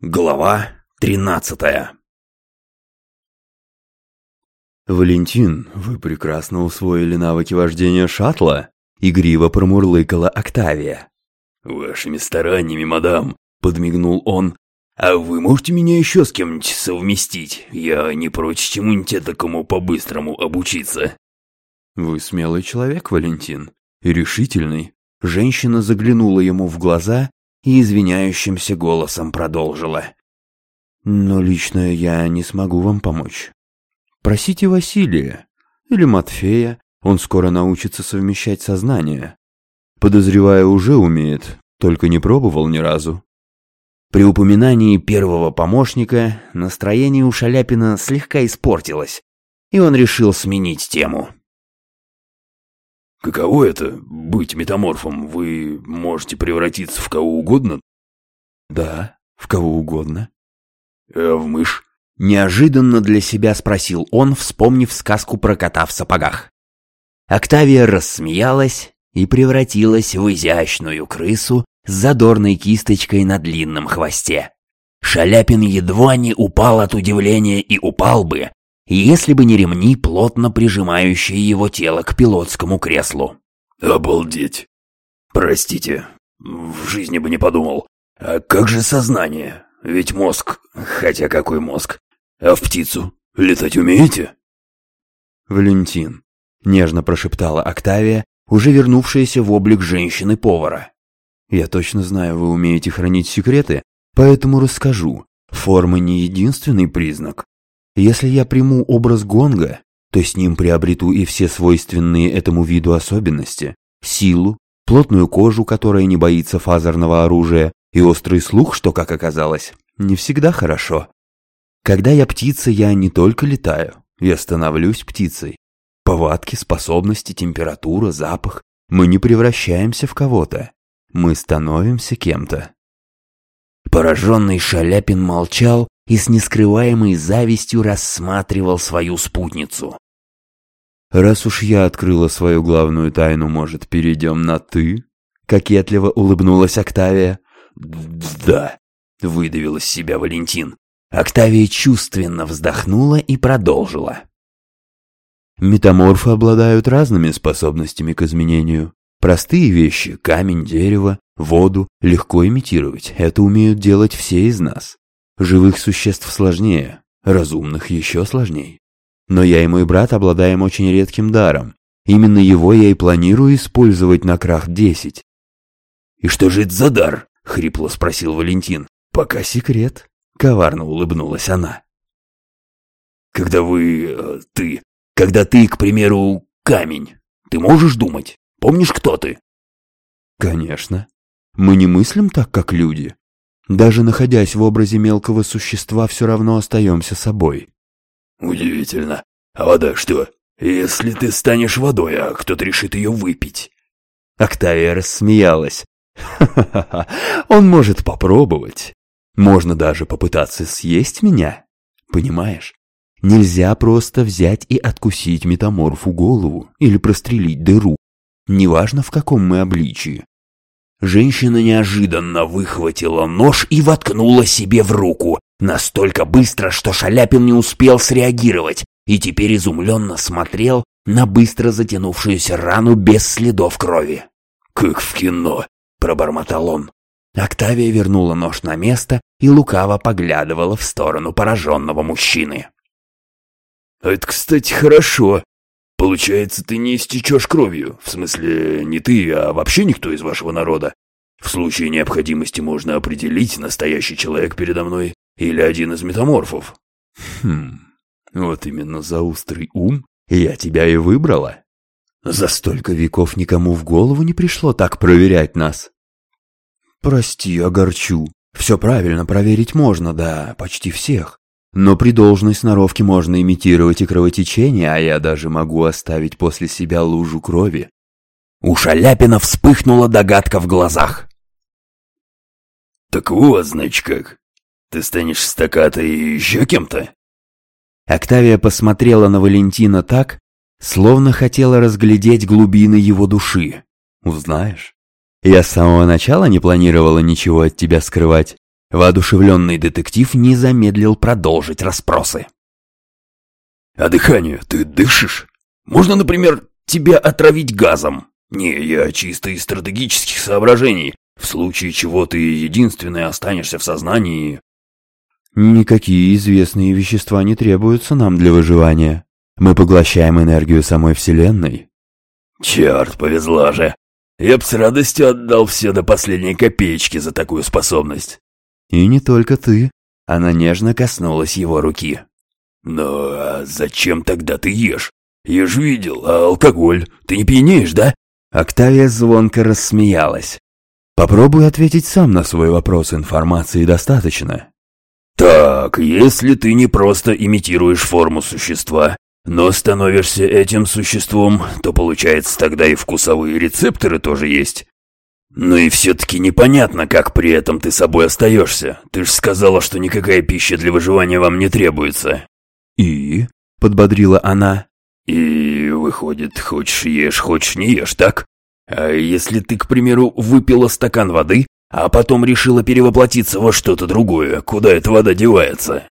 Глава тринадцатая «Валентин, вы прекрасно усвоили навыки вождения шаттла?» — игриво промурлыкала Октавия. «Вашими стараниями, мадам», — подмигнул он. «А вы можете меня еще с кем-нибудь совместить? Я не прочь чему-нибудь такому по-быстрому обучиться». «Вы смелый человек, Валентин, решительный». Женщина заглянула ему в глаза и извиняющимся голосом продолжила. «Но лично я не смогу вам помочь. Просите Василия или Матфея, он скоро научится совмещать сознание. Подозревая, уже умеет, только не пробовал ни разу». При упоминании первого помощника настроение у Шаляпина слегка испортилось, и он решил сменить тему. «Каково это — быть метаморфом? Вы можете превратиться в кого угодно?» «Да, в кого угодно». «А в мышь?» — неожиданно для себя спросил он, вспомнив сказку про кота в сапогах. Октавия рассмеялась и превратилась в изящную крысу с задорной кисточкой на длинном хвосте. Шаляпин едва не упал от удивления и упал бы, если бы не ремни, плотно прижимающие его тело к пилотскому креслу. «Обалдеть! Простите, в жизни бы не подумал. А как же сознание? Ведь мозг... Хотя какой мозг? А в птицу летать умеете?» «Валентин», — нежно прошептала Октавия, уже вернувшаяся в облик женщины-повара. «Я точно знаю, вы умеете хранить секреты, поэтому расскажу. Форма не единственный признак. Если я приму образ гонга, то с ним приобрету и все свойственные этому виду особенности. Силу, плотную кожу, которая не боится фазерного оружия, и острый слух, что, как оказалось, не всегда хорошо. Когда я птица, я не только летаю, я становлюсь птицей. Повадки, способности, температура, запах. Мы не превращаемся в кого-то. Мы становимся кем-то. Пораженный Шаляпин молчал, и с нескрываемой завистью рассматривал свою спутницу. «Раз уж я открыла свою главную тайну, может, перейдем на «ты»?» — кокетливо улыбнулась Октавия. «Да», — выдавил из себя Валентин. Октавия чувственно вздохнула и продолжила. Метаморфы обладают разными способностями к изменению. Простые вещи — камень, дерево, воду — легко имитировать. Это умеют делать все из нас. Живых существ сложнее, разумных еще сложнее. Но я и мой брат обладаем очень редким даром. Именно его я и планирую использовать на крах 10. «И что же это за дар?» — хрипло спросил Валентин. «Пока секрет», — коварно улыбнулась она. «Когда вы... Э, ты... Когда ты, к примеру, камень, ты можешь думать? Помнишь, кто ты?» «Конечно. Мы не мыслим так, как люди. Даже находясь в образе мелкого существа, все равно остаемся собой. Удивительно. А вода что? Если ты станешь водой, а кто-то решит ее выпить? Октавия рассмеялась. Ха-ха-ха, он может попробовать. Можно даже попытаться съесть меня. Понимаешь? Нельзя просто взять и откусить метаморфу голову или прострелить дыру. Неважно в каком мы обличии. Женщина неожиданно выхватила нож и воткнула себе в руку, настолько быстро, что Шаляпин не успел среагировать и теперь изумленно смотрел на быстро затянувшуюся рану без следов крови. «Как в кино!» — пробормотал он. Октавия вернула нож на место и лукаво поглядывала в сторону пораженного мужчины. «Это, кстати, хорошо. Получается, ты не истечешь кровью. В смысле, не ты, а вообще никто из вашего народа. В случае необходимости можно определить, настоящий человек передо мной или один из метаморфов. Хм, вот именно за острый ум я тебя и выбрала. За столько веков никому в голову не пришло так проверять нас. Прости, огорчу. Все правильно проверить можно, да, почти всех. Но при должной сноровке можно имитировать и кровотечение, а я даже могу оставить после себя лужу крови. У Шаляпина вспыхнула догадка в глазах. «Так вот, значит как, ты станешь стакатой и еще кем-то?» Октавия посмотрела на Валентина так, словно хотела разглядеть глубины его души. «Узнаешь? Я с самого начала не планировала ничего от тебя скрывать. Воодушевленный детектив не замедлил продолжить расспросы. «А дыхание ты дышишь? Можно, например, тебя отравить газом? Не, я чисто из стратегических соображений. В случае чего ты единственный останешься в сознании Никакие известные вещества не требуются нам для выживания. Мы поглощаем энергию самой Вселенной. Черт, повезло же. Я б с радостью отдал все до последней копеечки за такую способность. И не только ты. Она нежно коснулась его руки. Ну, а зачем тогда ты ешь? Я ж видел, а алкоголь? Ты не пьянеешь, да? Октавия звонко рассмеялась. Попробуй ответить сам на свой вопрос, информации достаточно. Так, если ты не просто имитируешь форму существа, но становишься этим существом, то получается тогда и вкусовые рецепторы тоже есть. Ну и все-таки непонятно, как при этом ты собой остаешься. Ты ж сказала, что никакая пища для выживания вам не требуется. И? Подбодрила она. И выходит, хочешь ешь, хочешь не ешь, так? А если ты, к примеру, выпила стакан воды, а потом решила перевоплотиться во что-то другое, куда эта вода девается.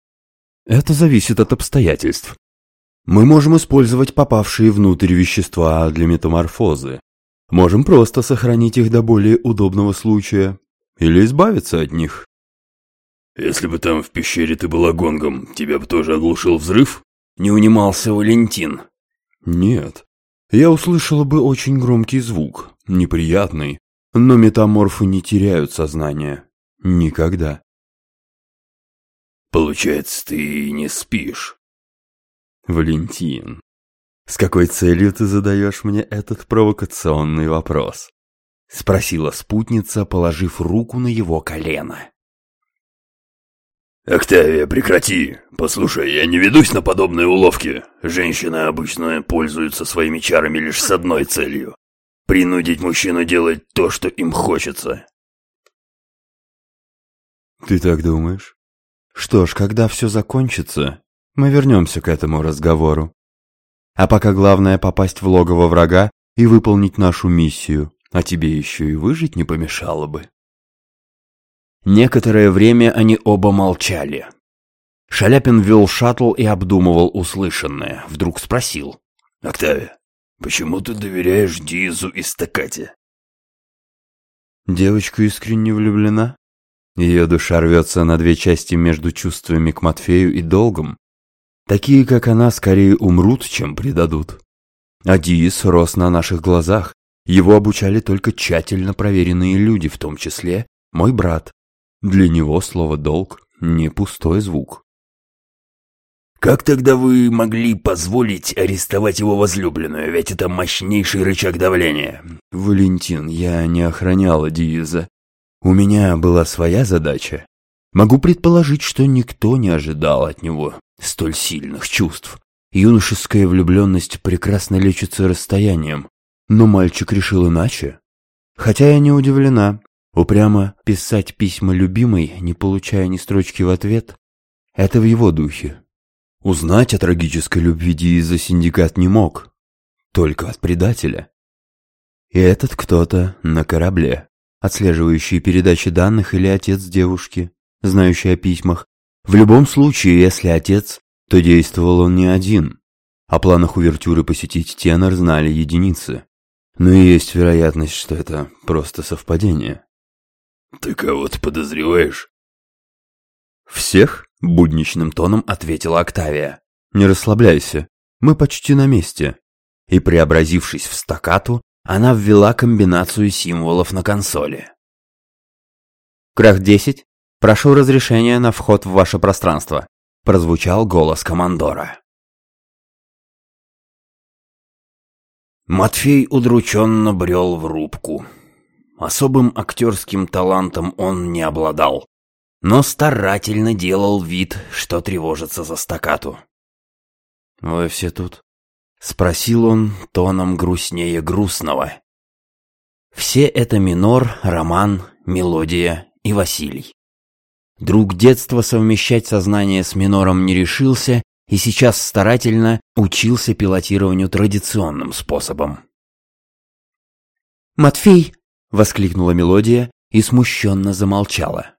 Это зависит от обстоятельств. Мы можем использовать попавшие внутрь вещества для метаморфозы. Можем просто сохранить их до более удобного случая. Или избавиться от них. Если бы там в пещере ты была гонгом, тебя бы тоже оглушил взрыв? Не унимался Валентин. Нет. Я услышала бы очень громкий звук, неприятный, но метаморфы не теряют сознание. Никогда. Получается, ты не спишь. Валентин, с какой целью ты задаешь мне этот провокационный вопрос? Спросила спутница, положив руку на его колено. «Октавия, прекрати! Послушай, я не ведусь на подобные уловки. Женщины обычно пользуются своими чарами лишь с одной целью принудить мужчину делать то, что им хочется. Ты так думаешь? Что ж, когда все закончится, мы вернемся к этому разговору. А пока главное попасть в логово врага и выполнить нашу миссию, а тебе еще и выжить не помешало бы. Некоторое время они оба молчали. Шаляпин вел шаттл и обдумывал услышанное. Вдруг спросил. «Октавия, Почему ты доверяешь Дизу и Стакате? Девочка искренне влюблена. Ее душа рвется на две части между чувствами к Матфею и долгом. Такие, как она, скорее умрут, чем предадут. А Диис рос на наших глазах. Его обучали только тщательно проверенные люди, в том числе мой брат. Для него слово «долг» не пустой звук. Как тогда вы могли позволить арестовать его возлюбленную, ведь это мощнейший рычаг давления? Валентин, я не охраняла Диеза. У меня была своя задача. Могу предположить, что никто не ожидал от него столь сильных чувств. Юношеская влюбленность прекрасно лечится расстоянием, но мальчик решил иначе. Хотя я не удивлена. Упрямо писать письма любимой, не получая ни строчки в ответ, это в его духе. Узнать о трагической любви Дииза синдикат не мог, только от предателя. И этот кто-то на корабле, отслеживающий передачи данных или отец девушки, знающий о письмах. В любом случае, если отец, то действовал он не один. О планах увертюры посетить тенор знали единицы. Но и есть вероятность, что это просто совпадение. «Ты кого-то подозреваешь?» «Всех?» — будничным тоном ответила Октавия. «Не расслабляйся, мы почти на месте». И, преобразившись в стакату, она ввела комбинацию символов на консоли. «Крах 10, прошу разрешения на вход в ваше пространство», — прозвучал голос командора. Матфей удрученно брел в рубку. Особым актерским талантом он не обладал но старательно делал вид, что тревожится за стакату. «Вы все тут?» — спросил он тоном грустнее грустного. Все это минор, роман, мелодия и Василий. Друг детства совмещать сознание с минором не решился и сейчас старательно учился пилотированию традиционным способом. «Матфей!» — воскликнула мелодия и смущенно замолчала.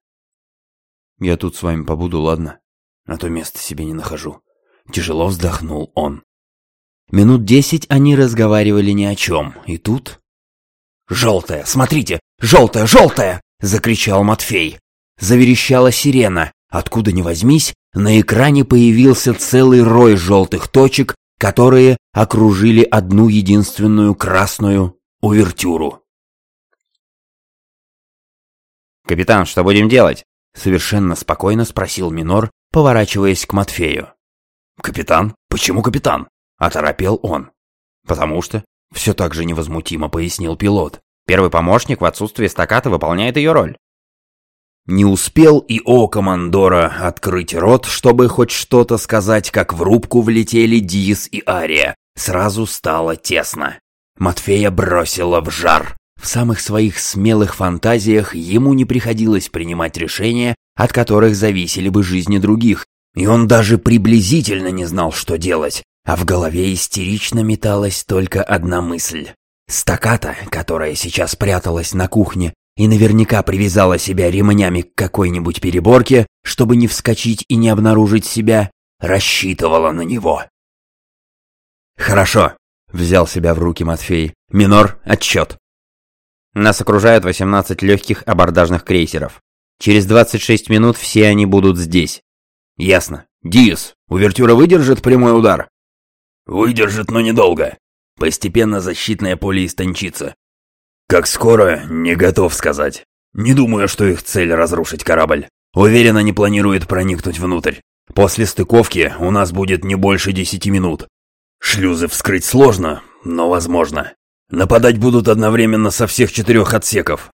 Я тут с вами побуду, ладно? А то места себе не нахожу. Тяжело вздохнул он. Минут десять они разговаривали ни о чем, и тут... «Желтая, смотрите! Желтая, желтая!» — закричал Матфей. Заверещала сирена. Откуда ни возьмись, на экране появился целый рой желтых точек, которые окружили одну единственную красную увертюру. «Капитан, что будем делать?» — совершенно спокойно спросил Минор, поворачиваясь к Матфею. «Капитан? Почему капитан?» — оторопел он. «Потому что...» — все так же невозмутимо пояснил пилот. «Первый помощник в отсутствии стаката выполняет ее роль». Не успел и о командора открыть рот, чтобы хоть что-то сказать, как в рубку влетели Диис и Ария. Сразу стало тесно. Матфея бросила в жар. В самых своих смелых фантазиях ему не приходилось принимать решения, от которых зависели бы жизни других, и он даже приблизительно не знал, что делать, а в голове истерично металась только одна мысль. Стаката, которая сейчас пряталась на кухне и наверняка привязала себя ремнями к какой-нибудь переборке, чтобы не вскочить и не обнаружить себя, рассчитывала на него. «Хорошо», — взял себя в руки Матфей. «Минор, отчет». Нас окружают 18 легких абордажных крейсеров. Через 26 минут все они будут здесь. Ясно. Диас, увертюра выдержит прямой удар? Выдержит, но недолго. Постепенно защитное поле истончится. Как скоро, не готов сказать. Не думаю, что их цель разрушить корабль. Уверен, они планируют проникнуть внутрь. После стыковки у нас будет не больше десяти минут. Шлюзы вскрыть сложно, но возможно. Нападать будут одновременно со всех четырех отсеков.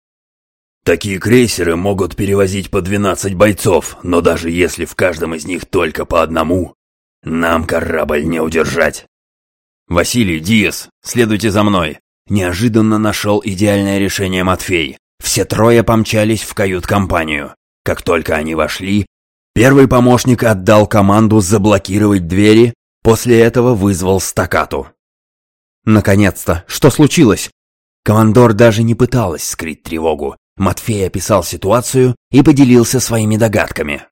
Такие крейсеры могут перевозить по 12 бойцов, но даже если в каждом из них только по одному, нам корабль не удержать. Василий, Диас, следуйте за мной. Неожиданно нашел идеальное решение Матфей. Все трое помчались в кают-компанию. Как только они вошли, первый помощник отдал команду заблокировать двери, после этого вызвал стакату. Наконец-то! Что случилось? Командор даже не пыталась скрыть тревогу. Матфей описал ситуацию и поделился своими догадками.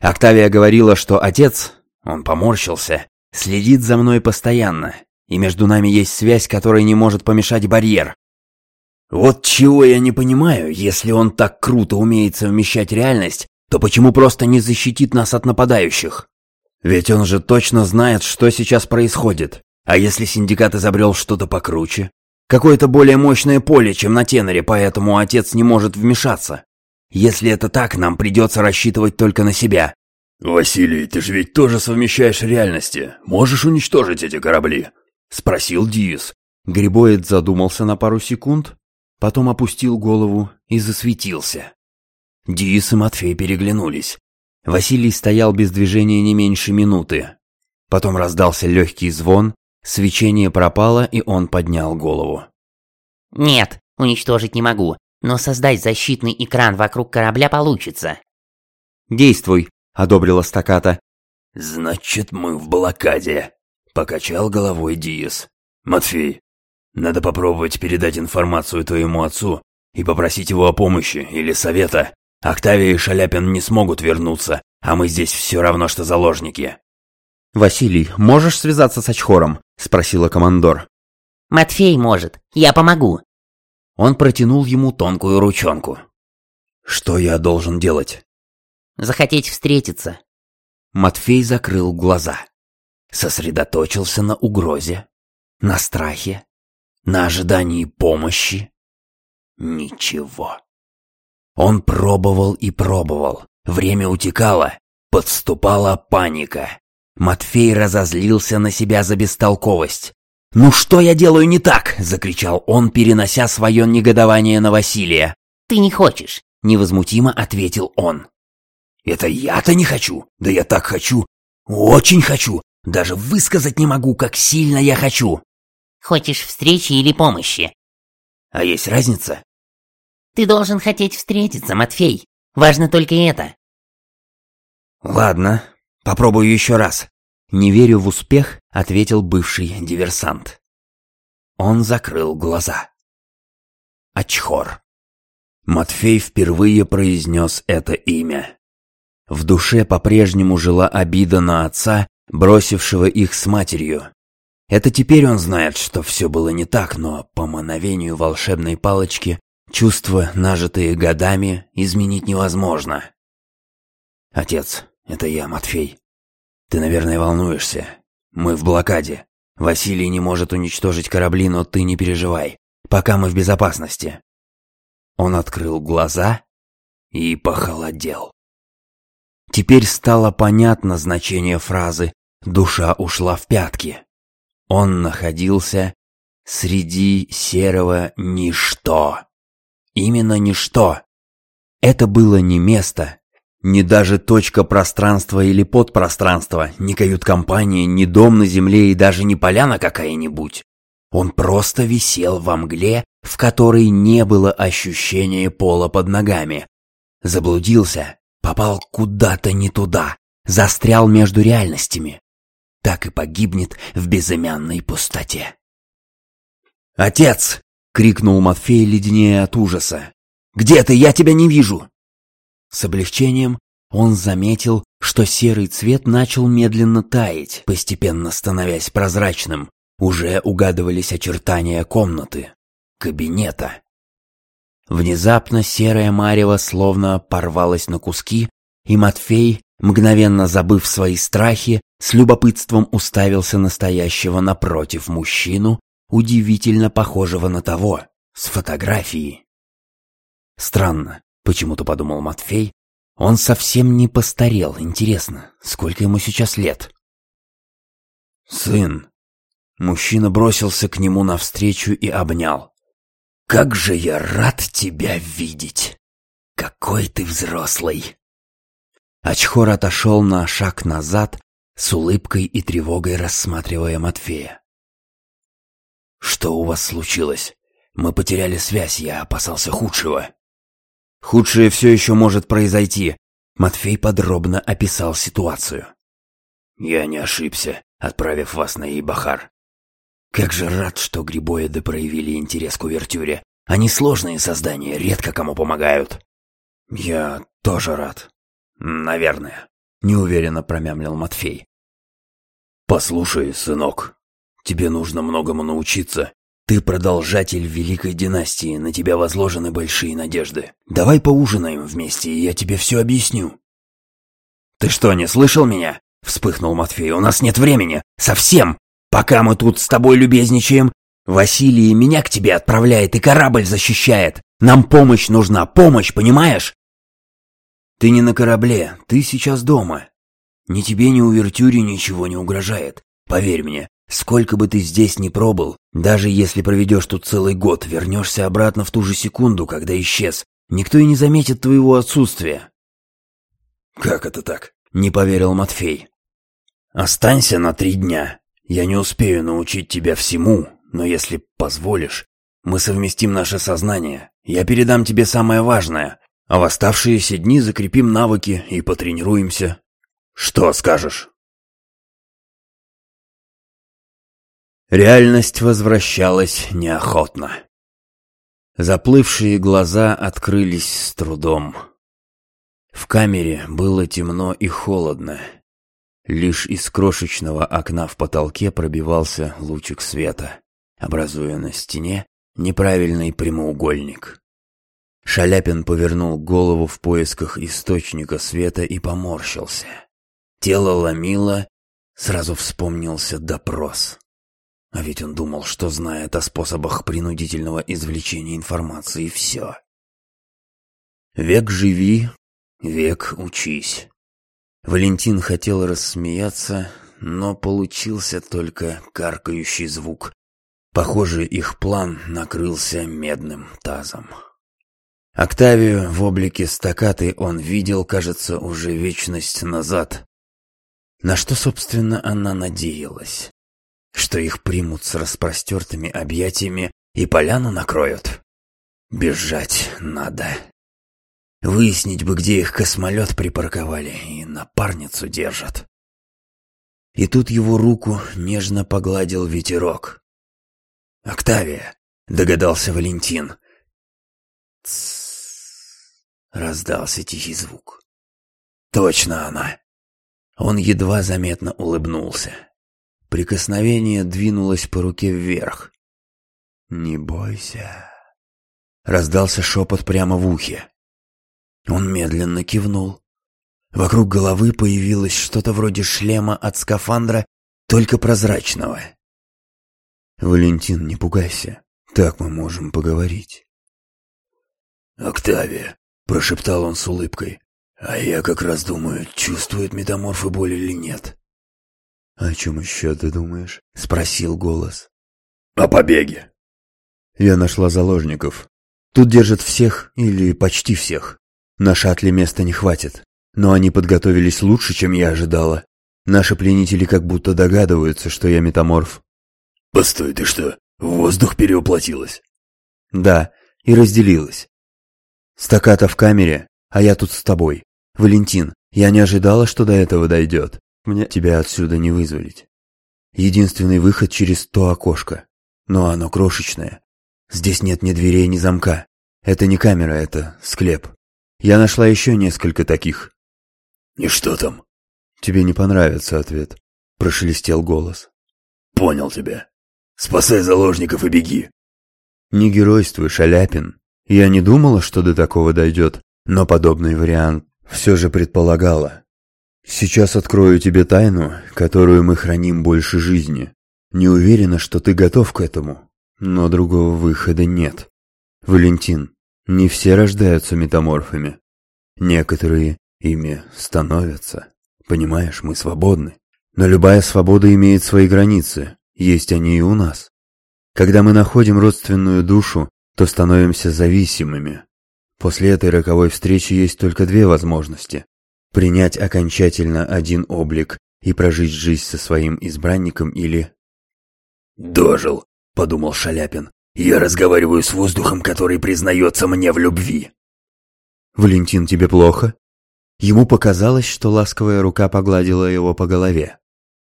Октавия говорила, что отец, он поморщился, следит за мной постоянно, и между нами есть связь, которой не может помешать барьер. Вот чего я не понимаю, если он так круто умеет совмещать реальность, то почему просто не защитит нас от нападающих? Ведь он же точно знает, что сейчас происходит. А если синдикат изобрел что-то покруче? Какое-то более мощное поле, чем на теноре, поэтому отец не может вмешаться. Если это так, нам придется рассчитывать только на себя. «Василий, ты же ведь тоже совмещаешь реальности. Можешь уничтожить эти корабли?» — спросил Диис. Грибоид задумался на пару секунд, потом опустил голову и засветился. Диис и Матфей переглянулись. Василий стоял без движения не меньше минуты. Потом раздался легкий звон, Свечение пропало, и он поднял голову. «Нет, уничтожить не могу, но создать защитный экран вокруг корабля получится». «Действуй», — одобрила стаката. «Значит, мы в блокаде», — покачал головой Диас. «Матфей, надо попробовать передать информацию твоему отцу и попросить его о помощи или совета. Октавия и Шаляпин не смогут вернуться, а мы здесь все равно, что заложники». «Василий, можешь связаться с Ачхором?» — спросила командор. «Матфей может. Я помогу». Он протянул ему тонкую ручонку. «Что я должен делать?» «Захотеть встретиться». Матфей закрыл глаза. Сосредоточился на угрозе, на страхе, на ожидании помощи. Ничего. Он пробовал и пробовал. Время утекало, подступала паника. Матфей разозлился на себя за бестолковость. «Ну что я делаю не так?» — закричал он, перенося свое негодование на Василия. «Ты не хочешь», — невозмутимо ответил он. «Это я-то не хочу. Да я так хочу. Очень хочу. Даже высказать не могу, как сильно я хочу». «Хочешь встречи или помощи?» «А есть разница?» «Ты должен хотеть встретиться, Матфей. Важно только это». «Ладно, попробую еще раз. «Не верю в успех», — ответил бывший диверсант. Он закрыл глаза. Ачхор. Матфей впервые произнес это имя. В душе по-прежнему жила обида на отца, бросившего их с матерью. Это теперь он знает, что все было не так, но по мановению волшебной палочки чувства, нажитые годами, изменить невозможно. «Отец, это я, Матфей. Ты, наверное, волнуешься. Мы в блокаде. Василий не может уничтожить корабли, но ты не переживай. Пока мы в безопасности». Он открыл глаза и похолодел. Теперь стало понятно значение фразы «душа ушла в пятки». Он находился среди серого ничто. Именно ничто. Это было не место, не даже точка пространства или подпространства, не кают-компания, не дом на земле и даже не поляна какая-нибудь. Он просто висел во мгле, в которой не было ощущения пола под ногами. Заблудился, попал куда-то не туда, застрял между реальностями. Так и погибнет в безымянной пустоте. «Отец!» — крикнул Матфей леденее от ужаса. «Где ты? Я тебя не вижу!» С облегчением он заметил, что серый цвет начал медленно таять, постепенно становясь прозрачным. Уже угадывались очертания комнаты, кабинета. Внезапно серая марево словно порвалась на куски, и Матфей, мгновенно забыв свои страхи, с любопытством уставился настоящего напротив мужчину, удивительно похожего на того, с фотографии. Странно, Почему-то подумал Матфей. Он совсем не постарел. Интересно, сколько ему сейчас лет? «Сын!» Мужчина бросился к нему навстречу и обнял. «Как же я рад тебя видеть! Какой ты взрослый!» Ачхор отошел на шаг назад, с улыбкой и тревогой рассматривая Матфея. «Что у вас случилось? Мы потеряли связь, я опасался худшего». Худшее все еще может произойти. Матфей подробно описал ситуацию. Я не ошибся, отправив вас на Ибахар. Как же рад, что грибоиды проявили интерес к увертюре. Они сложные создания, редко кому помогают. Я тоже рад. Наверное. Неуверенно промямлил Матфей. Послушай, сынок, тебе нужно многому научиться. Ты продолжатель великой династии, на тебя возложены большие надежды. Давай поужинаем вместе, и я тебе все объясню. Ты что, не слышал меня? Вспыхнул Матфей. У нас нет времени. Совсем. Пока мы тут с тобой любезничаем, Василий меня к тебе отправляет и корабль защищает. Нам помощь нужна, помощь, понимаешь? Ты не на корабле, ты сейчас дома. Ни тебе, ни увертюре ничего не угрожает. Поверь мне, Сколько бы ты здесь ни пробыл, даже если проведешь тут целый год, вернешься обратно в ту же секунду, когда исчез. Никто и не заметит твоего отсутствия. Как это так? Не поверил Матфей. Останься на три дня. Я не успею научить тебя всему, но если позволишь, мы совместим наше сознание. Я передам тебе самое важное, а в оставшиеся дни закрепим навыки и потренируемся. Что скажешь? Реальность возвращалась неохотно. Заплывшие глаза открылись с трудом. В камере было темно и холодно. Лишь из крошечного окна в потолке пробивался лучик света, образуя на стене неправильный прямоугольник. Шаляпин повернул голову в поисках источника света и поморщился. Тело ломило, сразу вспомнился допрос. А ведь он думал, что знает о способах принудительного извлечения информации, и все. Век живи, век учись. Валентин хотел рассмеяться, но получился только каркающий звук. Похоже, их план накрылся медным тазом. Октавию в облике стакаты он видел, кажется, уже вечность назад. На что, собственно, она надеялась? что их примут с распростертыми объятиями и поляну накроют. Бежать надо. Выяснить бы, где их космолет припарковали и напарницу держат. И тут его руку нежно погладил ветерок. «Октавия!» — догадался Валентин. «Тссс!» — раздался тихий звук. Точно она. Он едва заметно улыбнулся. Прикосновение двинулось по руке вверх. «Не бойся», — раздался шепот прямо в ухе. Он медленно кивнул. Вокруг головы появилось что-то вроде шлема от скафандра, только прозрачного. «Валентин, не пугайся, так мы можем поговорить». «Октавия», — прошептал он с улыбкой, — «а я как раз думаю, чувствует метаморфы боль или нет». «О чем еще ты думаешь?» — спросил голос. «О побеге». «Я нашла заложников. Тут держат всех, или почти всех. На шаттле места не хватит, но они подготовились лучше, чем я ожидала. Наши пленители как будто догадываются, что я метаморф». «Постой, ты что, в воздух переуплотилась?» «Да, и разделилась. Стаката в камере, а я тут с тобой. Валентин, я не ожидала, что до этого дойдет. Мне тебя отсюда не вызволить. Единственный выход через то окошко. Но оно крошечное. Здесь нет ни дверей, ни замка. Это не камера, это склеп. Я нашла еще несколько таких. И что там? Тебе не понравится ответ. Прошелестел голос. Понял тебя. Спасай заложников и беги. Не геройствуй, Шаляпин. Я не думала, что до такого дойдет, но подобный вариант все же предполагала. Сейчас открою тебе тайну, которую мы храним больше жизни. Не уверена, что ты готов к этому, но другого выхода нет. Валентин, не все рождаются метаморфами. Некоторые ими становятся. Понимаешь, мы свободны. Но любая свобода имеет свои границы, есть они и у нас. Когда мы находим родственную душу, то становимся зависимыми. После этой роковой встречи есть только две возможности. Принять окончательно один облик и прожить жизнь со своим избранником или... «Дожил», — подумал Шаляпин. «Я разговариваю с воздухом, который признается мне в любви». «Валентин, тебе плохо?» Ему показалось, что ласковая рука погладила его по голове.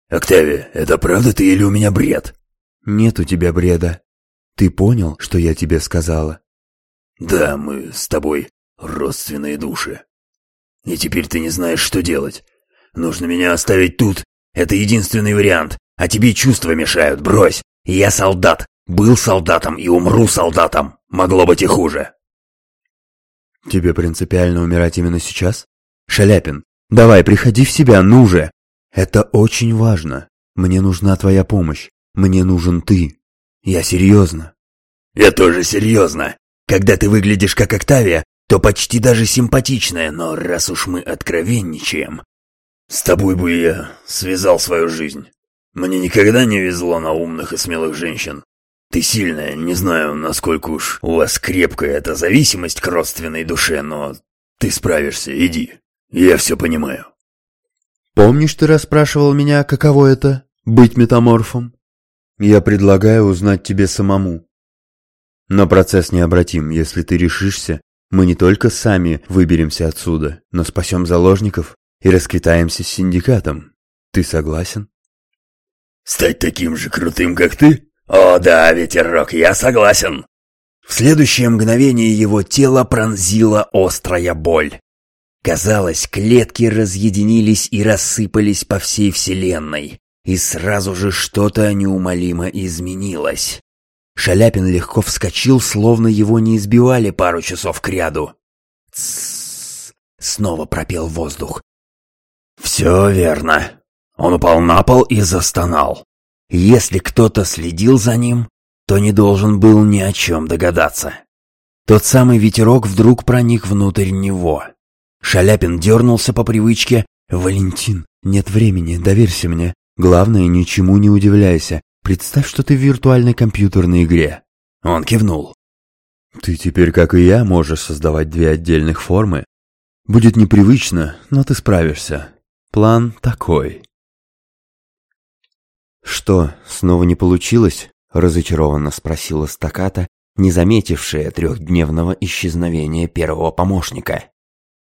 «Октавия, это правда ты или у меня бред?» «Нет у тебя бреда. Ты понял, что я тебе сказала? Да, мы с тобой родственные души. И теперь ты не знаешь, что делать. Нужно меня оставить тут. Это единственный вариант. А тебе чувства мешают, брось. Я солдат. Был солдатом и умру солдатом. Могло быть и хуже. Тебе принципиально умирать именно сейчас? Шаляпин, давай, приходи в себя, ну же. Это очень важно. Мне нужна твоя помощь. Мне нужен ты. Я серьезно. Я тоже серьезно. Когда ты выглядишь как Октавия, то почти даже симпатичная, но раз уж мы откровенничаем... С тобой бы я связал свою жизнь. Мне никогда не везло на умных и смелых женщин. Ты сильная, не знаю, насколько уж у вас крепкая эта зависимость к родственной душе, но ты справишься, иди. Я все понимаю. Помнишь, ты расспрашивал меня, каково это — быть метаморфом? Я предлагаю узнать тебе самому. Но процесс необратим. Если ты решишься, мы не только сами выберемся отсюда, но спасем заложников и расквитаемся с синдикатом. Ты согласен? Стать таким же крутым, как ты? О да, ветерок, я согласен. В следующее мгновение его тело пронзила острая боль. Казалось, клетки разъединились и рассыпались по всей вселенной. И сразу же что-то неумолимо изменилось. Шаляпин легко вскочил, словно его не избивали пару часов кряду. «Тссс!» — снова пропел воздух. «Все верно». Он упал на пол и застонал. Если кто-то следил за ним, то не должен был ни о чем догадаться. Тот самый ветерок вдруг проник внутрь него. Шаляпин дернулся по привычке. «Валентин, нет времени, доверься мне. Главное, ничему не удивляйся. Представь, что ты в виртуальной компьютерной игре. Он кивнул. Ты теперь, как и я, можешь создавать две отдельных формы. Будет непривычно, но ты справишься. План такой. Что, снова не получилось? Разочарованно спросила стаката, не заметившая трехдневного исчезновения первого помощника.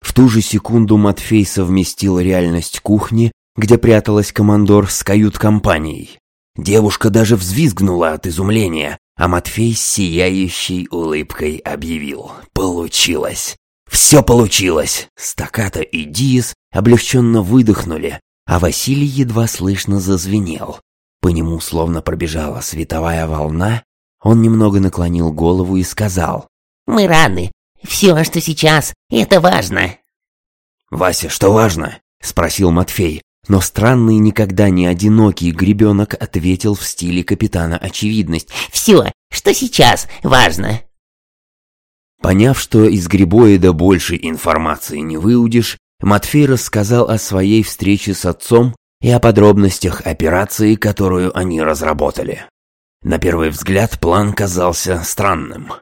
В ту же секунду Матфей совместил реальность кухни где пряталась командор с кают-компанией. Девушка даже взвизгнула от изумления, а Матфей с сияющей улыбкой объявил «Получилось!». Все получилось! Стаката и Диас облегченно выдохнули, а Василий едва слышно зазвенел. По нему словно пробежала световая волна, он немного наклонил голову и сказал. «Мы рады. Все, что сейчас, это важно». «Вася, что важно?» — спросил Матфей. Но странный никогда не одинокий гребенок ответил в стиле капитана Очевидность. «Все, что сейчас, важно». Поняв, что из грибоида больше информации не выудишь, Матфей рассказал о своей встрече с отцом и о подробностях операции, которую они разработали. На первый взгляд план казался странным.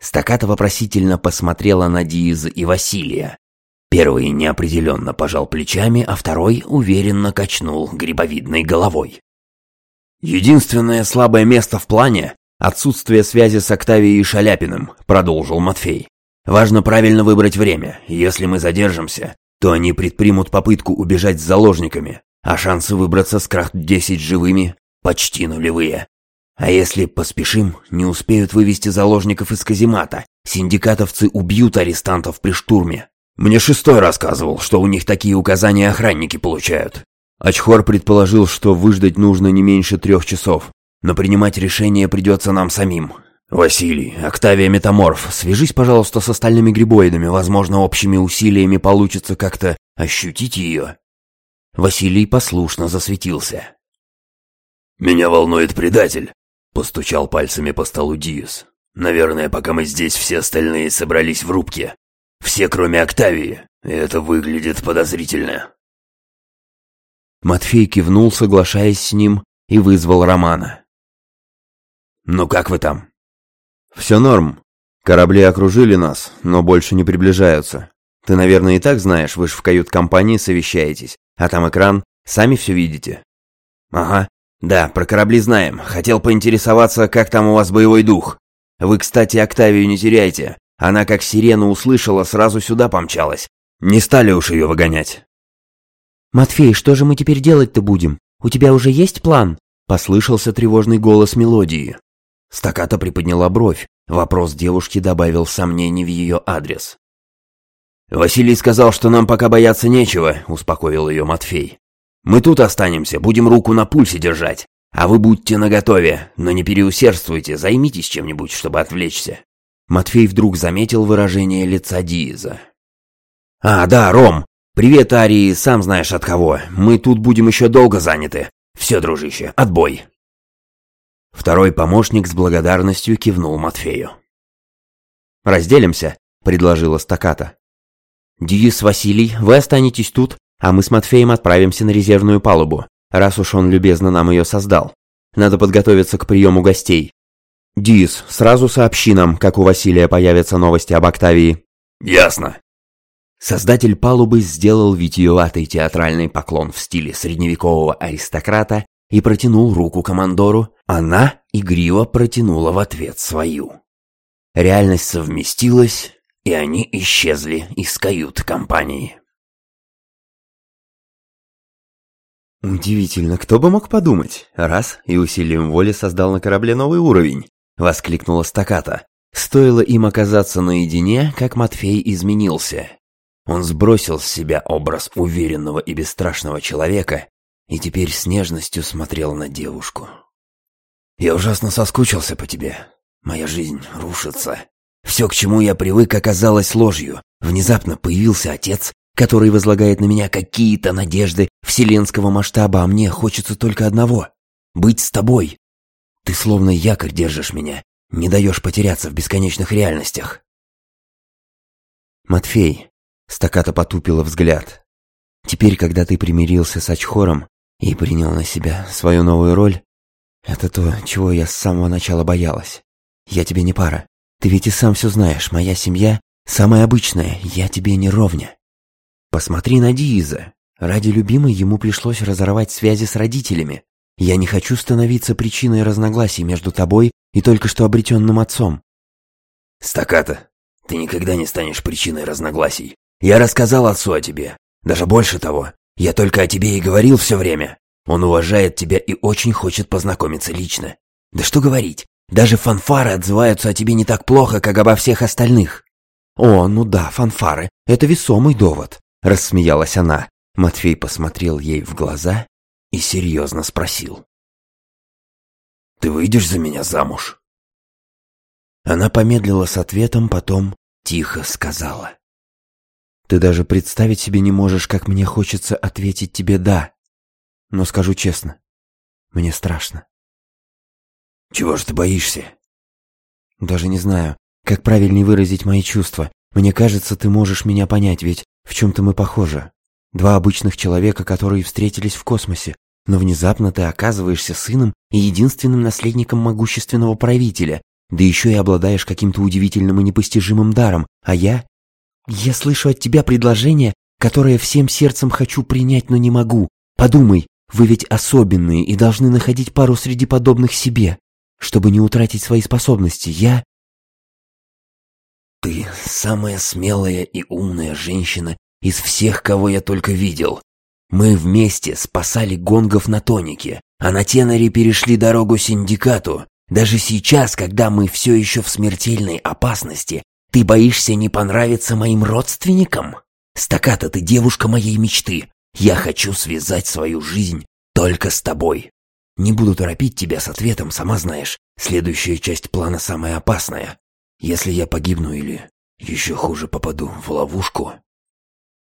Стаката вопросительно посмотрела на Дииза и Василия. Первый неопределенно пожал плечами, а второй уверенно качнул грибовидной головой. «Единственное слабое место в плане — отсутствие связи с Октавией и Шаляпиным», — продолжил Матфей. «Важно правильно выбрать время. Если мы задержимся, то они предпримут попытку убежать с заложниками, а шансы выбраться с Крахт-10 живыми почти нулевые. А если поспешим, не успеют вывести заложников из каземата. Синдикатовцы убьют арестантов при штурме. Мне шестой рассказывал, что у них такие указания охранники получают. Ачхор предположил, что выждать нужно не меньше трех часов. Но принимать решение придется нам самим. Василий, Октавия Метаморф, свяжись, пожалуйста, с остальными грибоидами. Возможно, общими усилиями получится как-то ощутить ее. Василий послушно засветился. «Меня волнует предатель», Постучал пальцами по столу Диус. «Наверное, пока мы здесь, все остальные собрались в рубке. Все, кроме Октавии. Это выглядит подозрительно». Матфей кивнул, соглашаясь с ним, и вызвал Романа. «Ну как вы там?» «Все норм. Корабли окружили нас, но больше не приближаются. Ты, наверное, и так знаешь, вы же в кают-компании совещаетесь, а там экран, сами все видите». «Ага. «Да, про корабли знаем. Хотел поинтересоваться, как там у вас боевой дух. Вы, кстати, Октавию не теряйте. Она, как сирену услышала, сразу сюда помчалась. Не стали уж ее выгонять». «Матфей, что же мы теперь делать-то будем? У тебя уже есть план?» Послышался тревожный голос мелодии. Стаката приподняла бровь. Вопрос девушки добавил сомнений в ее адрес. «Василий сказал, что нам пока бояться нечего», — успокоил ее Матфей. Мы тут останемся, будем руку на пульсе держать. А вы будьте наготове, но не переусердствуйте, займитесь чем-нибудь, чтобы отвлечься». Матфей вдруг заметил выражение лица Дииза. «А, да, Ром, привет, Арии, сам знаешь от кого. Мы тут будем еще долго заняты. Все, дружище, отбой». Второй помощник с благодарностью кивнул Матфею. «Разделимся», — предложила стаката. «Диис, Василий, вы останетесь тут, а мы с Матфеем отправимся на резервную палубу, раз уж он любезно нам ее создал. Надо подготовиться к приему гостей. Дис, сразу сообщи нам, как у Василия появятся новости об Октавии. Ясно. Создатель палубы сделал витиеватый театральный поклон в стиле средневекового аристократа и протянул руку командору, она игриво протянула в ответ свою. Реальность совместилась, и они исчезли из кают-компании. «Удивительно, кто бы мог подумать? Раз, и усилием воли создал на корабле новый уровень!» — воскликнула стаката. Стоило им оказаться наедине, как Матфей изменился. Он сбросил с себя образ уверенного и бесстрашного человека и теперь с нежностью смотрел на девушку. «Я ужасно соскучился по тебе. Моя жизнь рушится. Все, к чему я привык, оказалось ложью. Внезапно появился отец, который возлагает на меня какие-то надежды вселенского масштаба, а мне хочется только одного — быть с тобой. Ты словно якорь держишь меня, не даешь потеряться в бесконечных реальностях. Матфей, стаката потупила взгляд. Теперь, когда ты примирился с Ачхором и принял на себя свою новую роль, это то, чего я с самого начала боялась. Я тебе не пара. Ты ведь и сам все знаешь, моя семья самая обычная, я тебе не ровня. Посмотри на Дииза. Ради любимой ему пришлось разорвать связи с родителями. Я не хочу становиться причиной разногласий между тобой и только что обретенным отцом. Стаката, ты никогда не станешь причиной разногласий. Я рассказал отцу о тебе. Даже больше того, я только о тебе и говорил все время. Он уважает тебя и очень хочет познакомиться лично. Да что говорить, даже фанфары отзываются о тебе не так плохо, как обо всех остальных. «О, ну да, фанфары, это весомый довод», — рассмеялась она. Матфей посмотрел ей в глаза и серьезно спросил. «Ты выйдешь за меня замуж?» Она помедлила с ответом, потом тихо сказала. «Ты даже представить себе не можешь, как мне хочется ответить тебе «да». Но скажу честно, мне страшно». «Чего ж ты боишься?» «Даже не знаю, как правильнее выразить мои чувства. Мне кажется, ты можешь меня понять, ведь в чем-то мы похожи. Два обычных человека, которые встретились в космосе, но внезапно ты оказываешься сыном и единственным наследником могущественного правителя, да еще и обладаешь каким-то удивительным и непостижимым даром, а я... Я слышу от тебя предложение, которое всем сердцем хочу принять, но не могу. Подумай, вы ведь особенные и должны находить пару среди подобных себе, чтобы не утратить свои способности. Я... Ты самая смелая и умная женщина из всех, кого я только видел. Мы вместе спасали гонгов на тонике, а на теноре перешли дорогу синдикату, даже сейчас, когда мы все еще в смертельной опасности, ты боишься не понравиться моим родственникам? Стаката, ты девушка моей мечты. Я хочу связать свою жизнь только с тобой. Не буду торопить тебя с ответом, сама знаешь. Следующая часть плана самая опасная. Если я погибну или, еще хуже, попаду в ловушку...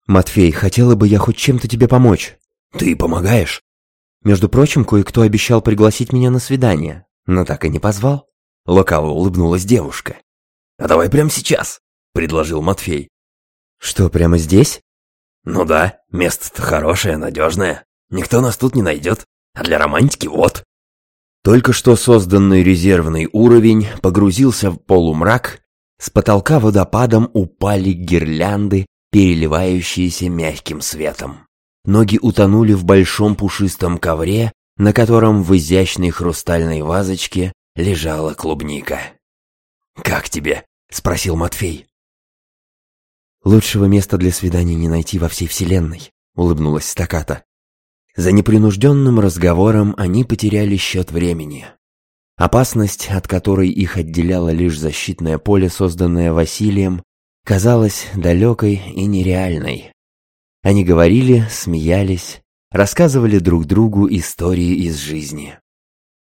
Матфей, хотела бы я хоть чем-то тебе помочь. Ты помогаешь? Между прочим, кое-кто обещал пригласить меня на свидание но так и не позвал. Лукаво улыбнулась девушка. «А давай прямо сейчас», — предложил Матфей. «Что, прямо здесь?» «Ну да, место-то хорошее, надежное. Никто нас тут не найдет. А для романтики вот». Только что созданный резервный уровень погрузился в полумрак, с потолка водопадом упали гирлянды, переливающиеся мягким светом. Ноги утонули в большом пушистом ковре, на котором в изящной хрустальной вазочке лежала клубника. «Как тебе?» — спросил Матфей. «Лучшего места для свидания не найти во всей вселенной», — улыбнулась Стаката. За непринужденным разговором они потеряли счет времени. Опасность, от которой их отделяло лишь защитное поле, созданное Василием, казалась далекой и нереальной. Они говорили, смеялись, рассказывали друг другу истории из жизни.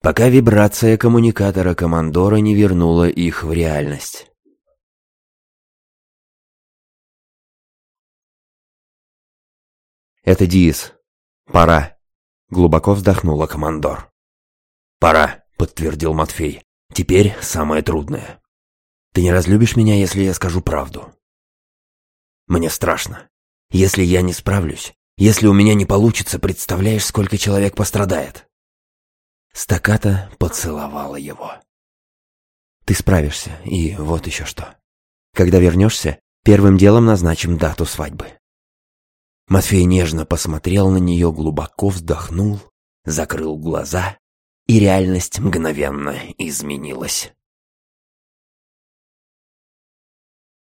Пока вибрация коммуникатора командора не вернула их в реальность. «Это Диис. Пора», — глубоко вздохнула командор. «Пора», — подтвердил Матфей. «Теперь самое трудное. Ты не разлюбишь меня, если я скажу правду?» «Мне страшно. Если я не справлюсь, если у меня не получится, представляешь, сколько человек пострадает?» Стаката поцеловала его. «Ты справишься, и вот еще что. Когда вернешься, первым делом назначим дату свадьбы». Матфей нежно посмотрел на нее, глубоко вздохнул, закрыл глаза, и реальность мгновенно изменилась.